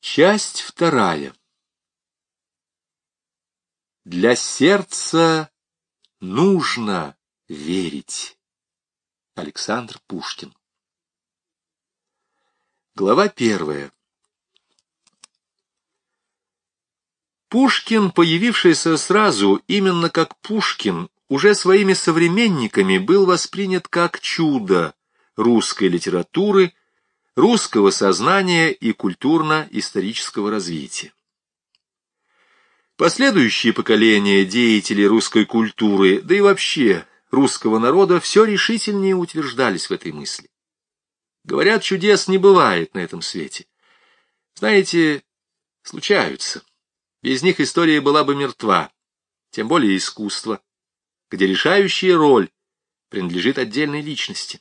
Часть вторая. Для сердца нужно верить. Александр Пушкин. Глава первая. Пушкин, появившийся сразу именно как Пушкин, уже своими современниками был воспринят как чудо русской литературы русского сознания и культурно-исторического развития. Последующие поколения деятелей русской культуры, да и вообще русского народа, все решительнее утверждались в этой мысли. Говорят, чудес не бывает на этом свете. Знаете, случаются. Без них история была бы мертва, тем более искусство, где решающая роль принадлежит отдельной личности.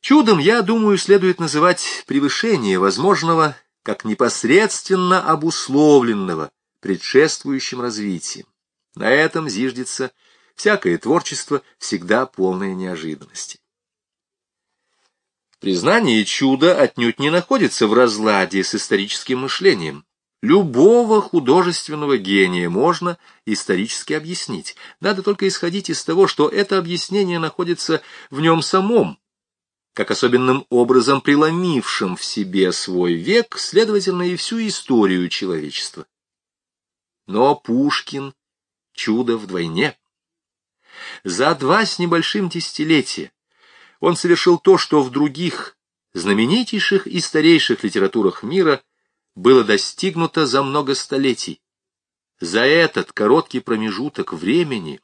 Чудом, я думаю, следует называть превышение возможного как непосредственно обусловленного предшествующим развитием. На этом зиждется всякое творчество, всегда полное неожиданности. Признание чуда отнюдь не находится в разладе с историческим мышлением. Любого художественного гения можно исторически объяснить. Надо только исходить из того, что это объяснение находится в нем самом, как особенным образом преломившим в себе свой век, следовательно, и всю историю человечества. Но Пушкин — чудо вдвойне. За два с небольшим десятилетия он совершил то, что в других, знаменитейших и старейших литературах мира было достигнуто за много столетий. За этот короткий промежуток времени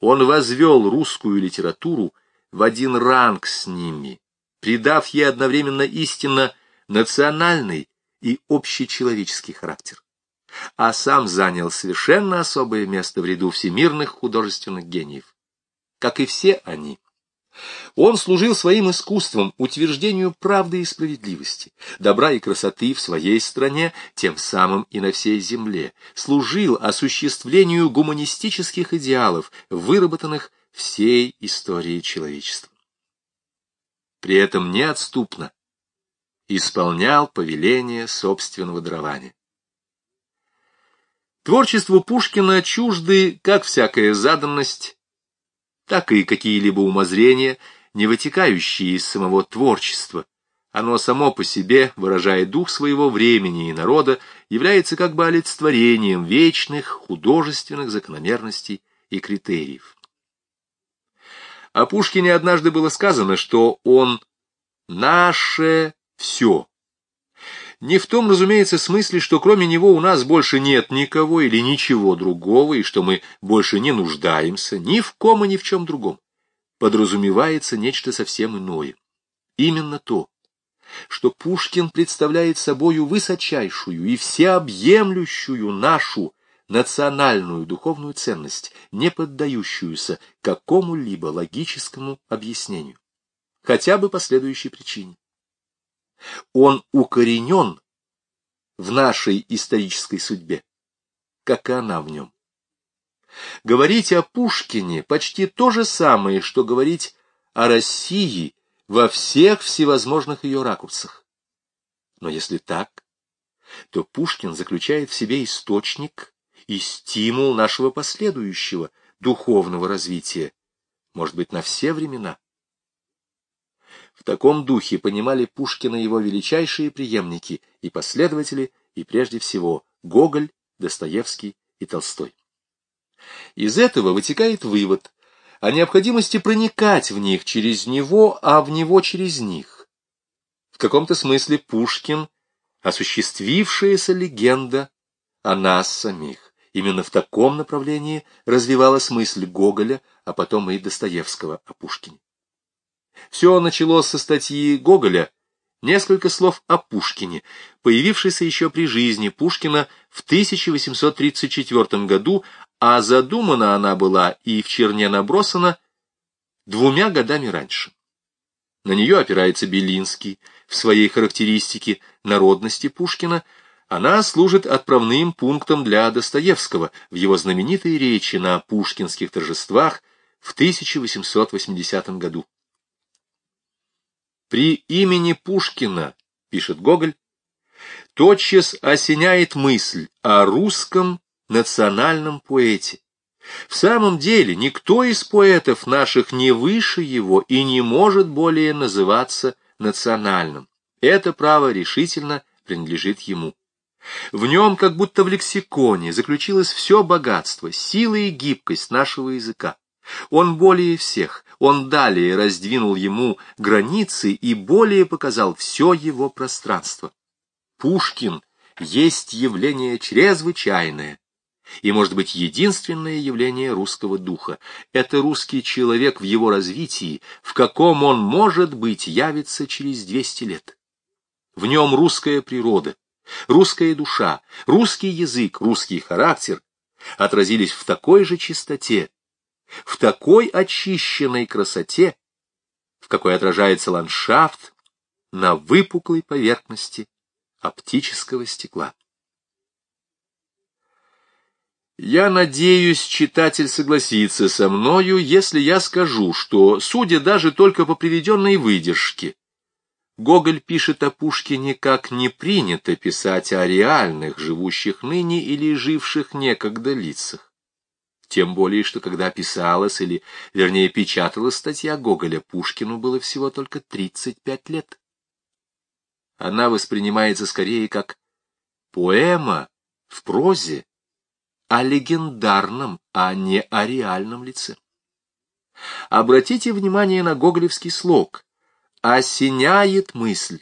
он возвел русскую литературу в один ранг с ними, придав ей одновременно истинно национальный и общечеловеческий характер, а сам занял совершенно особое место в ряду всемирных художественных гениев. Как и все они, он служил своим искусством утверждению правды и справедливости, добра и красоты в своей стране, тем самым и на всей земле, служил осуществлению гуманистических идеалов, выработанных всей истории человечества. При этом неотступно исполнял повеление собственного дарования. Творчеству Пушкина чужды как всякая заданность, так и какие-либо умозрения, не вытекающие из самого творчества. Оно само по себе, выражая дух своего времени и народа, является как бы олицетворением вечных художественных закономерностей и критериев. О Пушкине однажды было сказано, что он наше все. Не в том, разумеется, смысле, что кроме него у нас больше нет никого или ничего другого, и что мы больше не нуждаемся ни в ком и ни в чем другом. Подразумевается нечто совсем иное. Именно то, что Пушкин представляет собою высочайшую и всеобъемлющую нашу национальную духовную ценность, не поддающуюся какому-либо логическому объяснению, хотя бы по следующей причине. Он укоренен в нашей исторической судьбе, как и она в нем. Говорить о Пушкине почти то же самое, что говорить о России во всех всевозможных ее ракурсах. Но если так, то Пушкин заключает в себе источник и стимул нашего последующего духовного развития, может быть, на все времена. В таком духе понимали Пушкина его величайшие преемники и последователи, и прежде всего Гоголь, Достоевский и Толстой. Из этого вытекает вывод о необходимости проникать в них через него, а в него через них. В каком-то смысле Пушкин — осуществившаяся легенда о нас самих. Именно в таком направлении развивалась мысль Гоголя, а потом и Достоевского о Пушкине. Все началось со статьи Гоголя «Несколько слов о Пушкине», появившейся еще при жизни Пушкина в 1834 году, а задумана она была и в черне набросана двумя годами раньше. На нее опирается Белинский в своей характеристике народности Пушкина – она служит отправным пунктом для Достоевского в его знаменитой речи на пушкинских торжествах в 1880 году. При имени Пушкина, пишет Гоголь, тотчас осеняет мысль о русском национальном поэте. В самом деле, никто из поэтов наших не выше его и не может более называться национальным. Это право решительно принадлежит ему. В нем, как будто в лексиконе, заключилось все богатство, сила и гибкость нашего языка. Он более всех, он далее раздвинул ему границы и более показал все его пространство. Пушкин есть явление чрезвычайное, и, может быть, единственное явление русского духа. Это русский человек в его развитии, в каком он, может быть, явится через 200 лет. В нем русская природа, русская душа, русский язык, русский характер отразились в такой же чистоте, в такой очищенной красоте, в какой отражается ландшафт на выпуклой поверхности оптического стекла. Я надеюсь, читатель согласится со мною, если я скажу, что, судя даже только по приведенной выдержке, Гоголь пишет о Пушкине как не принято писать о реальных, живущих ныне или живших некогда лицах. Тем более, что когда писалась, или, вернее, печаталась статья Гоголя, Пушкину было всего только 35 лет. Она воспринимается скорее как поэма в прозе, о легендарном, а не о реальном лице. Обратите внимание на гоголевский слог «осеняет мысль».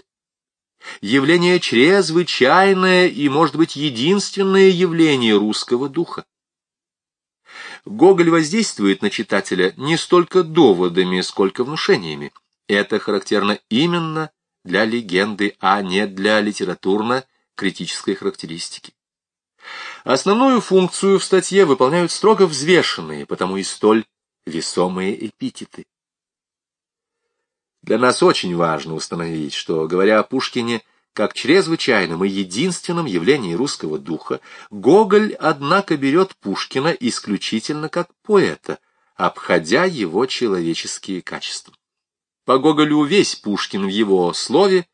Явление чрезвычайное и, может быть, единственное явление русского духа. Гоголь воздействует на читателя не столько доводами, сколько внушениями. Это характерно именно для легенды, а не для литературно-критической характеристики. Основную функцию в статье выполняют строго взвешенные, потому и столь весомые эпитеты. Для нас очень важно установить, что, говоря о Пушкине как чрезвычайном и единственном явлении русского духа, Гоголь, однако, берет Пушкина исключительно как поэта, обходя его человеческие качества. По Гоголю весь Пушкин в его слове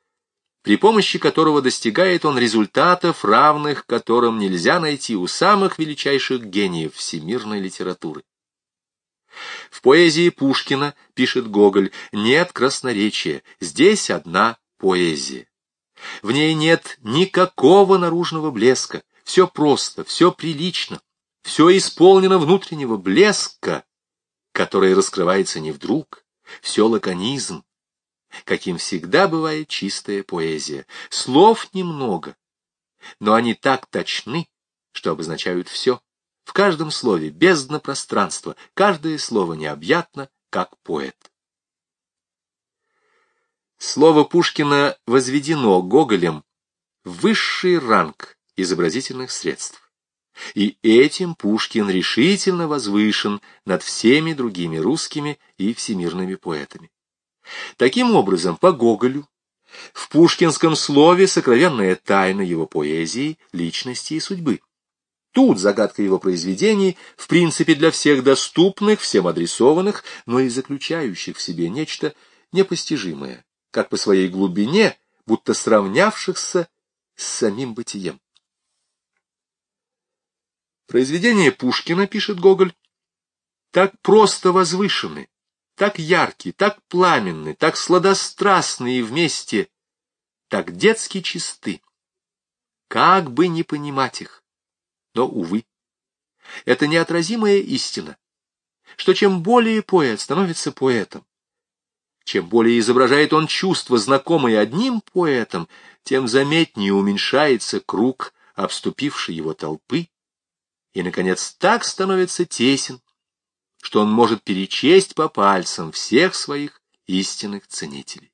при помощи которого достигает он результатов, равных которым нельзя найти у самых величайших гениев всемирной литературы. В поэзии Пушкина, пишет Гоголь, нет красноречия, здесь одна поэзия. В ней нет никакого наружного блеска, все просто, все прилично, все исполнено внутреннего блеска, который раскрывается не вдруг, все лаконизм, каким всегда бывает чистая поэзия. Слов немного, но они так точны, что обозначают все. В каждом слове бездна пространства, каждое слово необъятно, как поэт. Слово Пушкина возведено Гоголем в высший ранг изобразительных средств. И этим Пушкин решительно возвышен над всеми другими русскими и всемирными поэтами. Таким образом, по Гоголю, в пушкинском слове сокровенная тайна его поэзии, личности и судьбы. Тут загадка его произведений, в принципе, для всех доступных, всем адресованных, но и заключающих в себе нечто непостижимое, как по своей глубине, будто сравнявшихся с самим бытием. Произведения Пушкина, пишет Гоголь, так просто возвышены, так яркий, так пламенный, так сладострастный и вместе, так детски чисты. Как бы не понимать их. Но, увы, это неотразимая истина, что чем более поэт становится поэтом, чем более изображает он чувства, знакомые одним поэтом, тем заметнее уменьшается круг обступившей его толпы, и, наконец, так становится тесен, что он может перечесть по пальцам всех своих истинных ценителей.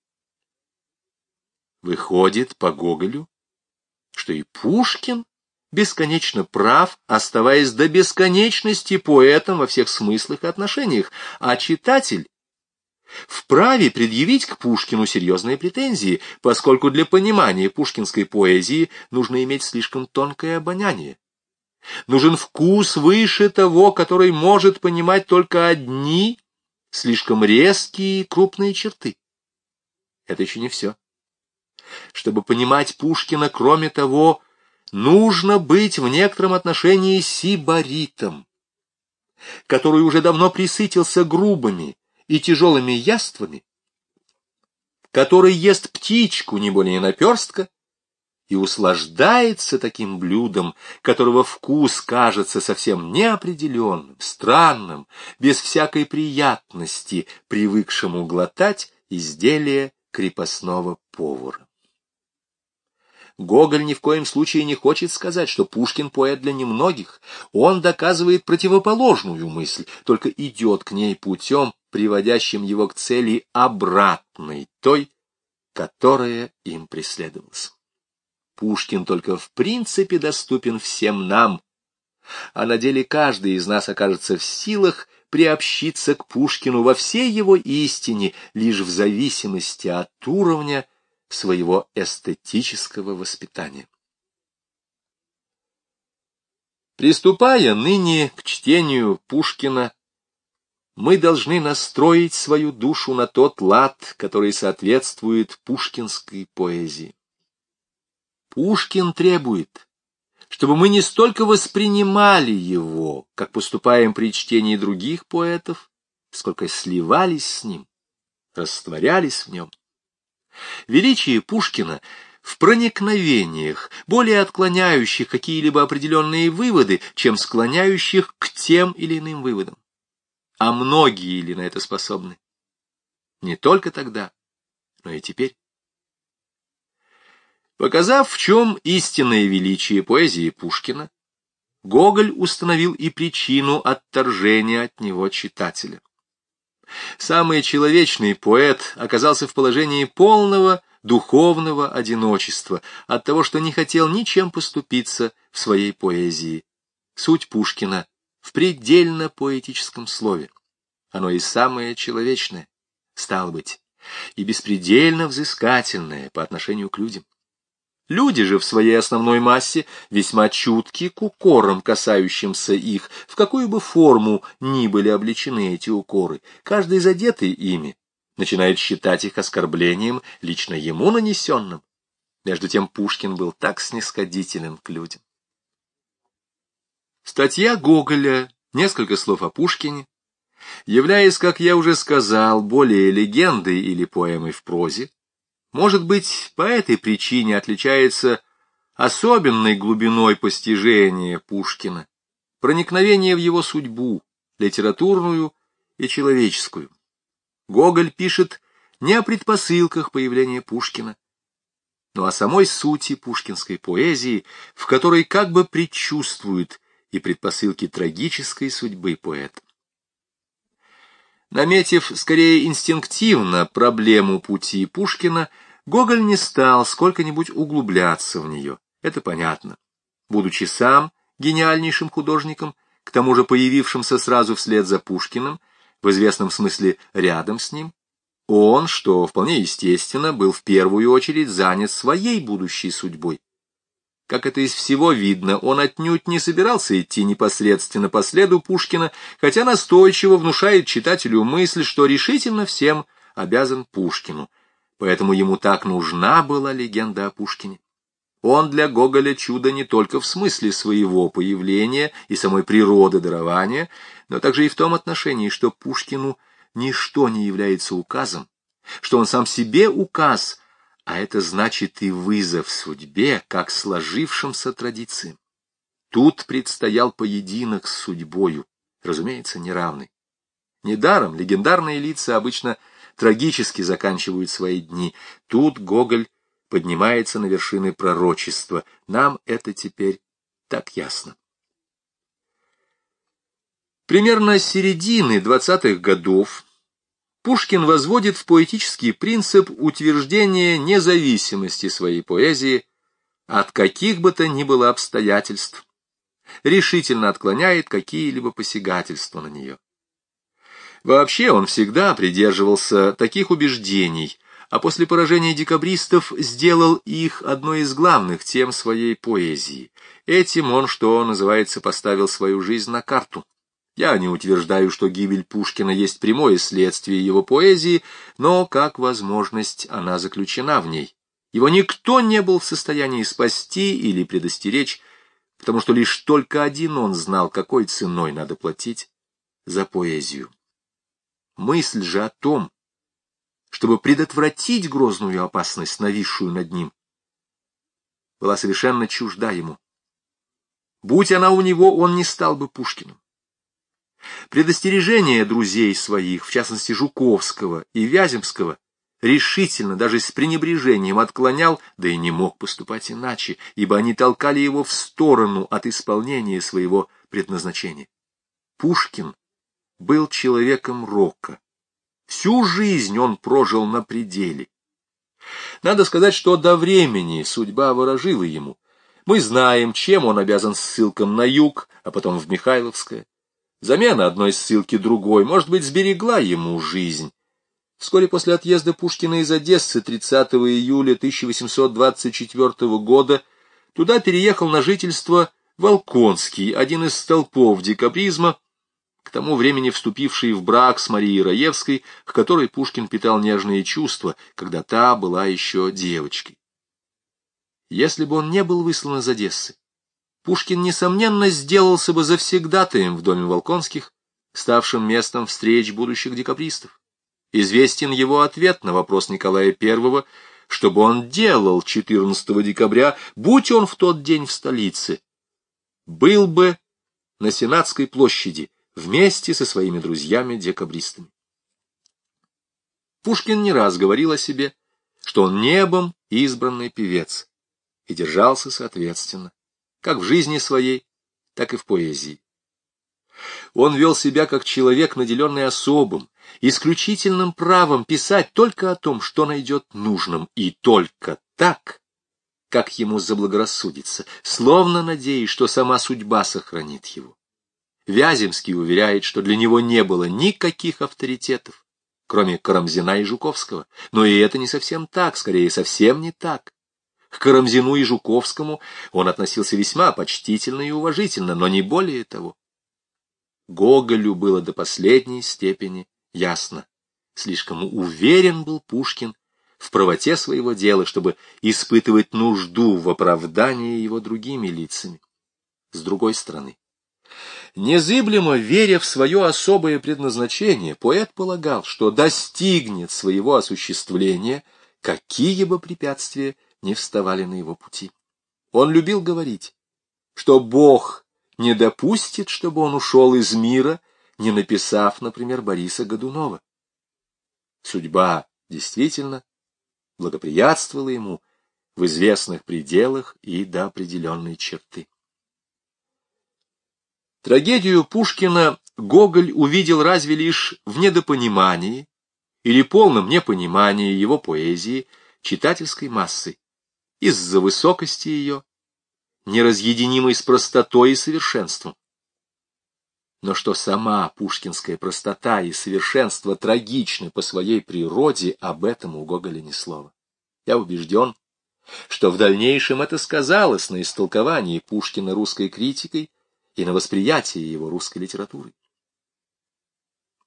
Выходит по Гоголю, что и Пушкин бесконечно прав, оставаясь до бесконечности поэтом во всех смыслах и отношениях, а читатель вправе предъявить к Пушкину серьезные претензии, поскольку для понимания пушкинской поэзии нужно иметь слишком тонкое обоняние. Нужен вкус выше того, который может понимать только одни слишком резкие и крупные черты. Это еще не все. Чтобы понимать Пушкина, кроме того, нужно быть в некотором отношении сибаритом, который уже давно присытился грубыми и тяжелыми яствами, который ест птичку не более наперстка и услаждается таким блюдом, которого вкус кажется совсем неопределенным, странным, без всякой приятности, привыкшему глотать изделие крепостного повара. Гоголь ни в коем случае не хочет сказать, что Пушкин поэт для немногих. Он доказывает противоположную мысль, только идет к ней путем, приводящим его к цели обратной, той, которая им преследовалась. Пушкин только в принципе доступен всем нам, а на деле каждый из нас окажется в силах приобщиться к Пушкину во всей его истине, лишь в зависимости от уровня своего эстетического воспитания. Приступая ныне к чтению Пушкина, мы должны настроить свою душу на тот лад, который соответствует пушкинской поэзии. Пушкин требует, чтобы мы не столько воспринимали его, как поступаем при чтении других поэтов, сколько сливались с ним, растворялись в нем. Величие Пушкина в проникновениях, более отклоняющих какие-либо определенные выводы, чем склоняющих к тем или иным выводам. А многие ли на это способны? Не только тогда, но и теперь. Показав, в чем истинное величие поэзии Пушкина, Гоголь установил и причину отторжения от него читателя. Самый человечный поэт оказался в положении полного духовного одиночества от того, что не хотел ничем поступиться в своей поэзии. Суть Пушкина в предельно поэтическом слове. Оно и самое человечное, стало быть, и беспредельно взыскательное по отношению к людям. Люди же в своей основной массе весьма чутки к укорам, касающимся их, в какую бы форму ни были обличены эти укоры. Каждый задетый ими начинает считать их оскорблением, лично ему нанесенным. Между тем Пушкин был так снисходителен к людям. Статья Гоголя «Несколько слов о Пушкине», являясь, как я уже сказал, более легендой или поэмой в прозе, может быть, по этой причине отличается особенной глубиной постижения Пушкина, проникновения в его судьбу, литературную и человеческую. Гоголь пишет не о предпосылках появления Пушкина, но о самой сути пушкинской поэзии, в которой как бы предчувствует и предпосылки трагической судьбы поэта. Наметив скорее инстинктивно проблему пути Пушкина, Гоголь не стал сколько-нибудь углубляться в нее. Это понятно. Будучи сам гениальнейшим художником, к тому же появившимся сразу вслед за Пушкиным, в известном смысле рядом с ним, он, что вполне естественно, был в первую очередь занят своей будущей судьбой. Как это из всего видно, он отнюдь не собирался идти непосредственно по следу Пушкина, хотя настойчиво внушает читателю мысль, что решительно всем обязан Пушкину. Поэтому ему так нужна была легенда о Пушкине. Он для Гоголя чудо не только в смысле своего появления и самой природы дарования, но также и в том отношении, что Пушкину ничто не является указом, что он сам себе указ – а это значит и вызов судьбе, как сложившимся традициям. Тут предстоял поединок с судьбою, разумеется, неравный. Недаром легендарные лица обычно трагически заканчивают свои дни. Тут Гоголь поднимается на вершины пророчества. Нам это теперь так ясно. Примерно с середины двадцатых годов Пушкин возводит в поэтический принцип утверждения независимости своей поэзии от каких бы то ни было обстоятельств, решительно отклоняет какие-либо посягательства на нее. Вообще он всегда придерживался таких убеждений, а после поражения декабристов сделал их одной из главных тем своей поэзии. Этим он, что называется, поставил свою жизнь на карту. Я не утверждаю, что гибель Пушкина есть прямое следствие его поэзии, но как возможность она заключена в ней. Его никто не был в состоянии спасти или предостеречь, потому что лишь только один он знал, какой ценой надо платить за поэзию. Мысль же о том, чтобы предотвратить грозную опасность, нависшую над ним, была совершенно чужда ему. Будь она у него, он не стал бы Пушкиным. Предостережение друзей своих, в частности Жуковского и Вяземского, решительно, даже с пренебрежением отклонял, да и не мог поступать иначе, ибо они толкали его в сторону от исполнения своего предназначения. Пушкин был человеком рока. Всю жизнь он прожил на пределе. Надо сказать, что до времени судьба ворожила ему. Мы знаем, чем он обязан ссылкам на юг, а потом в Михайловское. Замена одной ссылки другой, может быть, сберегла ему жизнь. Вскоре после отъезда Пушкина из Одессы 30 июля 1824 года туда переехал на жительство Волконский, один из столпов декабризма, к тому времени вступивший в брак с Марией Раевской, к которой Пушкин питал нежные чувства, когда та была еще девочкой. Если бы он не был выслан из Одессы, Пушкин, несомненно, сделался бы завсегдатаем в доме Волконских, ставшим местом встреч будущих декабристов. Известен его ответ на вопрос Николая I, чтобы он делал 14 декабря, будь он в тот день в столице. Был бы на Сенатской площади вместе со своими друзьями-декабристами. Пушкин не раз говорил о себе, что он небом избранный певец, и держался соответственно, как в жизни своей, так и в поэзии. Он вел себя как человек, наделенный особым, исключительным правом писать только о том, что найдет нужным, и только так, как ему заблагорассудится, словно надеясь, что сама судьба сохранит его. Вяземский уверяет, что для него не было никаких авторитетов, кроме Карамзина и Жуковского, но и это не совсем так, скорее, совсем не так. К Карамзину и Жуковскому он относился весьма почтительно и уважительно, но не более того. Гоголю было до последней степени ясно. Слишком уверен был Пушкин в правоте своего дела, чтобы испытывать нужду в оправдании его другими лицами. С другой стороны, незыблемо веря в свое особое предназначение, поэт полагал, что достигнет своего осуществления, какие бы препятствия не вставали на его пути. Он любил говорить, что Бог не допустит, чтобы он ушел из мира, не написав, например, Бориса Годунова. Судьба действительно благоприятствовала ему в известных пределах и до определенной черты. Трагедию Пушкина Гоголь увидел разве лишь в недопонимании или полном непонимании его поэзии читательской массы из-за высокости ее, неразъединимой с простотой и совершенством. Но что сама пушкинская простота и совершенство трагичны по своей природе, об этом у Гоголя ни слова. Я убежден, что в дальнейшем это сказалось на истолковании Пушкина русской критикой и на восприятии его русской литературы.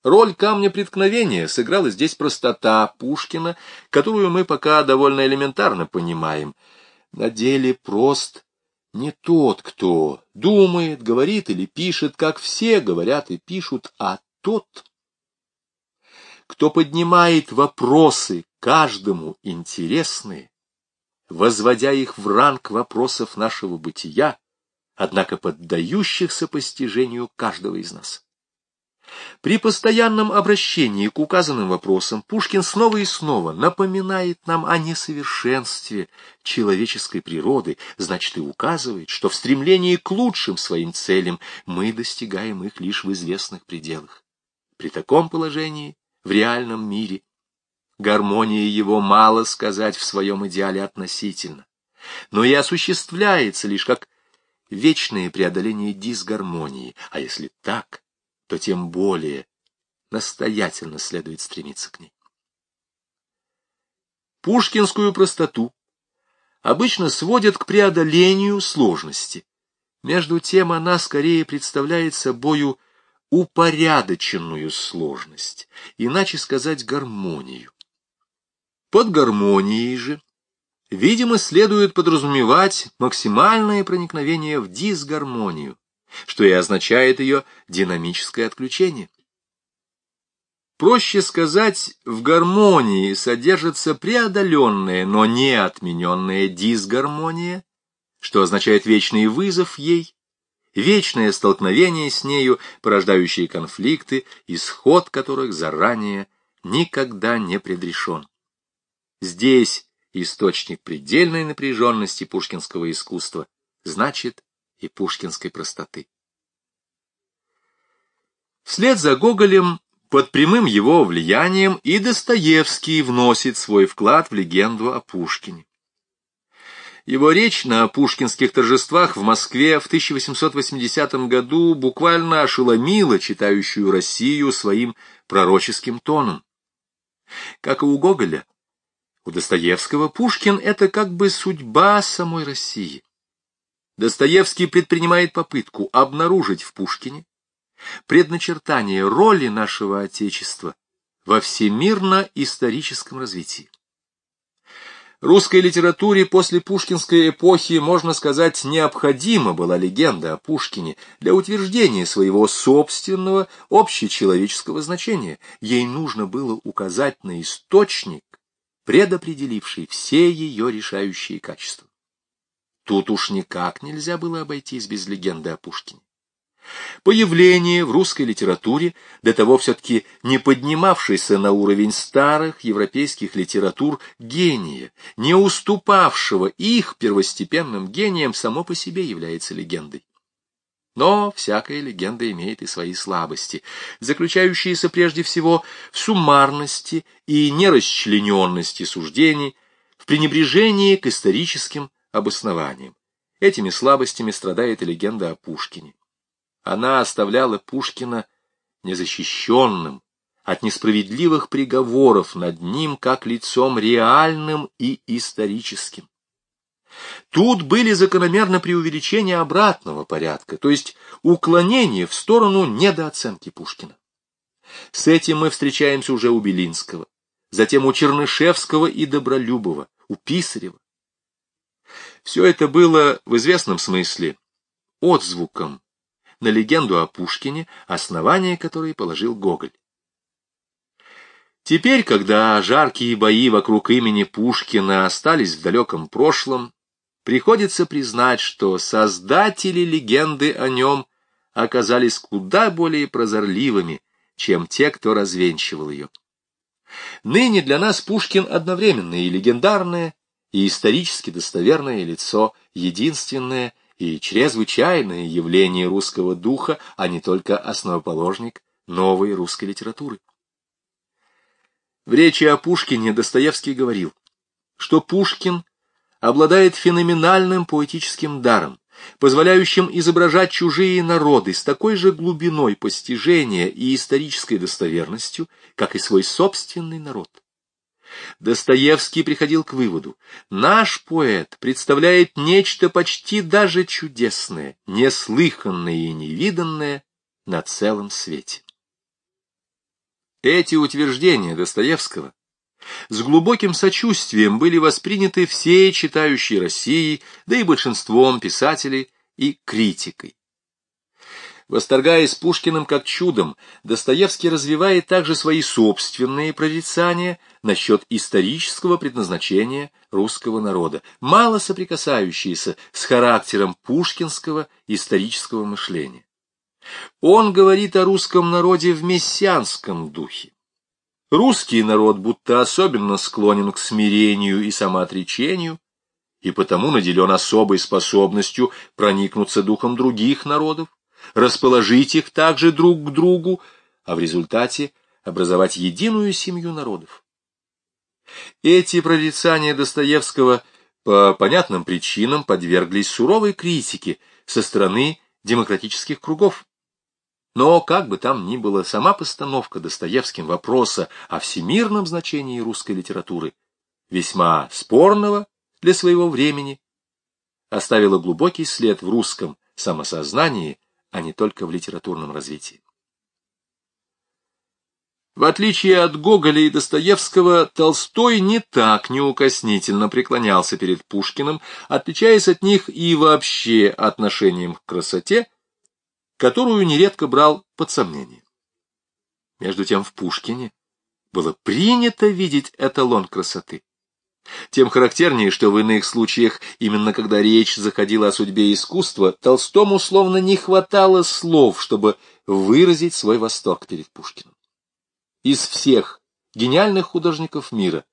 Роль камня преткновения сыграла здесь простота Пушкина, которую мы пока довольно элементарно понимаем. На деле прост не тот, кто думает, говорит или пишет, как все говорят и пишут, а тот, кто поднимает вопросы каждому интересные, возводя их в ранг вопросов нашего бытия, однако поддающихся постижению каждого из нас. При постоянном обращении к указанным вопросам Пушкин снова и снова напоминает нам о несовершенстве человеческой природы, значит и указывает, что в стремлении к лучшим своим целям мы достигаем их лишь в известных пределах. При таком положении в реальном мире гармония его мало сказать в своем идеале относительно, но и осуществляется лишь как вечное преодоление дисгармонии, а если так, то тем более настоятельно следует стремиться к ней. Пушкинскую простоту обычно сводят к преодолению сложности. Между тем она скорее представляет собою упорядоченную сложность, иначе сказать гармонию. Под гармонией же видимо, следует подразумевать максимальное проникновение в дисгармонию, что и означает ее динамическое отключение. Проще сказать, в гармонии содержится преодоленная, но не отмененная дисгармония, что означает вечный вызов ей, вечное столкновение с нею, порождающие конфликты, исход которых заранее никогда не предрешен. Здесь источник предельной напряженности пушкинского искусства, значит и пушкинской простоты. Вслед за Гоголем, под прямым его влиянием, и Достоевский вносит свой вклад в легенду о Пушкине. Его речь на пушкинских торжествах в Москве в 1880 году буквально ошеломила читающую Россию своим пророческим тоном. Как и у Гоголя, у Достоевского Пушкин — это как бы судьба самой России. Достоевский предпринимает попытку обнаружить в Пушкине предначертание роли нашего Отечества во всемирно-историческом развитии. Русской литературе после пушкинской эпохи, можно сказать, необходима была легенда о Пушкине для утверждения своего собственного общечеловеческого значения. Ей нужно было указать на источник, предопределивший все ее решающие качества. Тут уж никак нельзя было обойтись без легенды о Пушкине. Появление в русской литературе, до того все-таки не поднимавшейся на уровень старых европейских литератур гения, не уступавшего их первостепенным гениям, само по себе является легендой. Но всякая легенда имеет и свои слабости, заключающиеся прежде всего в суммарности и нерасчлененности суждений, в пренебрежении к историческим обоснованиям. Этими слабостями страдает и легенда о Пушкине. Она оставляла Пушкина незащищенным от несправедливых приговоров над ним как лицом реальным и историческим. Тут были закономерно преувеличения обратного порядка, то есть уклонение в сторону недооценки Пушкина. С этим мы встречаемся уже у Белинского, затем у Чернышевского и Добролюбова, у Писарева. Все это было в известном смысле отзвуком на легенду о Пушкине, основание которой положил Гоголь. Теперь, когда жаркие бои вокруг имени Пушкина остались в далеком прошлом, приходится признать, что создатели легенды о нем оказались куда более прозорливыми, чем те, кто развенчивал ее. Ныне для нас Пушкин одновременно и легендарное, и исторически достоверное лицо, единственное и чрезвычайное явление русского духа, а не только основоположник новой русской литературы. В речи о Пушкине Достоевский говорил, что Пушкин обладает феноменальным поэтическим даром, позволяющим изображать чужие народы с такой же глубиной постижения и исторической достоверностью, как и свой собственный народ. Достоевский приходил к выводу, наш поэт представляет нечто почти даже чудесное, неслыханное и невиданное на целом свете. Эти утверждения Достоевского с глубоким сочувствием были восприняты всей читающей Россией, да и большинством писателей и критикой. Восторгаясь Пушкиным как чудом, Достоевский развивает также свои собственные прорицания насчет исторического предназначения русского народа, мало соприкасающиеся с характером пушкинского исторического мышления. Он говорит о русском народе в мессианском духе. Русский народ будто особенно склонен к смирению и самоотречению, и потому наделен особой способностью проникнуться духом других народов, расположить их также друг к другу, а в результате образовать единую семью народов. Эти прорицания Достоевского по понятным причинам подверглись суровой критике со стороны демократических кругов. Но, как бы там ни было, сама постановка Достоевским вопроса о всемирном значении русской литературы, весьма спорного для своего времени, оставила глубокий след в русском самосознании а не только в литературном развитии. В отличие от Гоголя и Достоевского, Толстой не так неукоснительно преклонялся перед Пушкиным, отличаясь от них и вообще отношением к красоте, которую нередко брал под сомнение. Между тем в Пушкине было принято видеть эталон красоты. Тем характернее, что в иных случаях, именно когда речь заходила о судьбе искусства, Толстому словно не хватало слов, чтобы выразить свой восторг перед Пушкиным. Из всех гениальных художников мира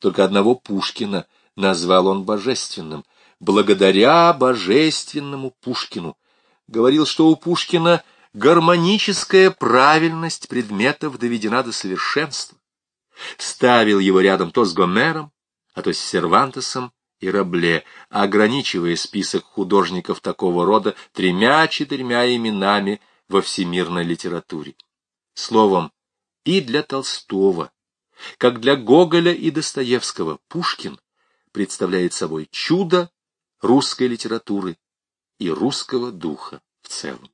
только одного Пушкина назвал он божественным. Благодаря божественному Пушкину. Говорил, что у Пушкина гармоническая правильность предметов доведена до совершенства. Ставил его рядом то с Гомером, а то с Сервантесом и Рабле, ограничивая список художников такого рода тремя-четырьмя именами во всемирной литературе. Словом, и для Толстого, как для Гоголя и Достоевского, Пушкин представляет собой чудо русской литературы и русского духа в целом.